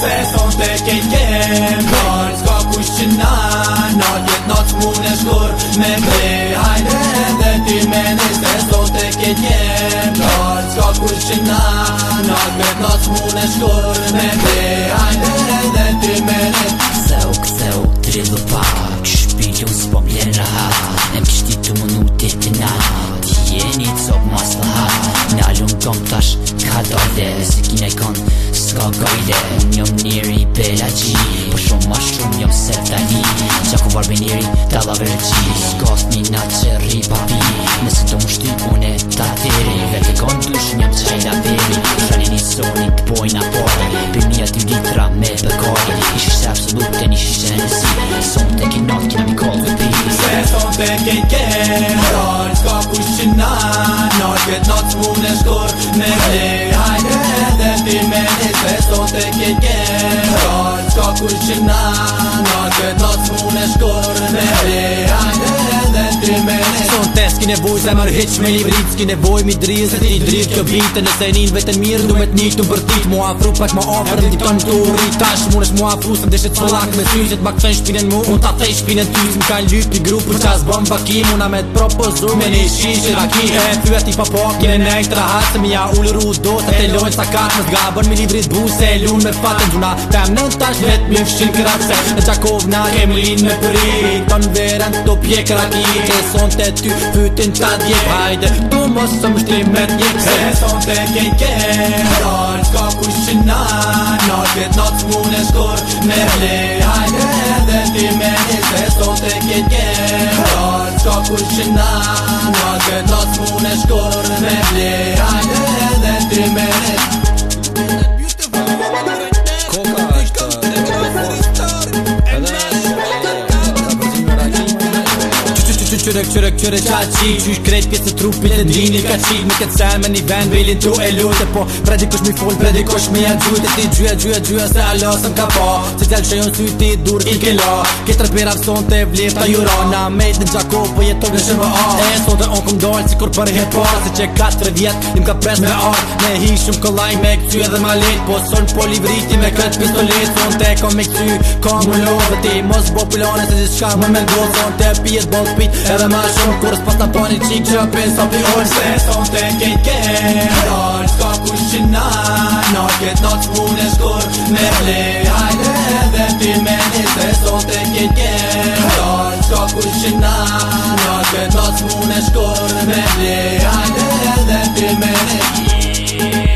Se sot e kejt kem, nërët s'ka kush që nërë Nërët nërët mund e shkur, me te hajde dhe ti me dhejt Se sot e kejt kem, nërët s'ka kush që nërë Nërët nërët mund e shkur, me te hajde dhe ti me dhejt Se u këtë se u, tri lupak, kësh pili u s'pam plenë rëhat Em kështi të mundu të të na, të jeni të sobë mas të hajt Në alun kom tash, ka dole, s'kine konë shka gajde Njëm njëri bella qi Po shumë ma shumë njëm se tani Qa ku barbi njëri të la vërë qi Skos një na që rri papi Nëse të më shtu unë e të atiri Dhe të kanë të shumë njëm që shkaj da veri Shani një soni të boj në apore Për një atim vitra me përkore Ishi shte absolut të një shishtë në nësi Sonë të ke nëtë kina mi kolë dhe pi Se sonë të ke ke Rarë s'ka ku shqina Nërë këtë nëtë mu në shkur Në ti me një zveto të kjenke Rarë qka kush që na Nga këtë atë mune shkore Me rejajnë edhe ti me një zveto ki nevoj se mërë hiq me një vrit S'ki nevoj mi drirë se ti t'i drirë kjo vitë Nëse e njën vetën mirë në duhet një të më përtit Mu afru pa që më ofrë në ditën të uri Tash mu nësh mu afru se më solak me ty Se t'bak të në shpinën mu, unë ta të i shpinën ty Më ka ljyp i grupu që asë bëm pakim Una me t'propozu me një shish i rakim E ty e ti pa po, kine në ishtë rahat Se mi ja ullë ru do, se te lojnë sakat Në të pjekra ki, e son ty, fyt tin ta dje hajde Tu mos së mështrim me një të Se son të kej ke Rar s'ka kushina Nar vjet në të smun e shkor Me ble hajde Dhe ti me një Se son të kej ke Rar s'ka kushina Nar vjet në të smun e shkor Me ble hajde Dhe ti me Qyre qyre qyre qa qi Qysh krejt pjesë trupit e dini ka qik Mi këtë se me një vend bilin tu e lute Po predi kush mi fol, predi kush mi adjujt E ti gjyja gjyja gjyja se alasëm ka pa Se po. t'jall që jonë syt një dur i ke la Ketër pira pëson të vlir të juro Na mejt në gjako po jetok në shumë a E sot e onë kom dojl si kur për hip hop Se që 4 vjet im ka pres me Me hi shumë me këty edhe ma lit Po son po me kët pistolit Son te kom me këty kom më lo Dhe ti mos bo pilone se më me ndo Son te pijet bol pit e edhe ma shumë Kur s'pas të poni qik që pin s'o pi ujnë Se ton të kej kej Rol, s'ka kushina Në këtë do të punë e shkur Me ble, hajde dhe ti me një Se ton të kej kej Rol, s'ka kushina Në këtë punë e shkur Me ble, hajde dhe ti me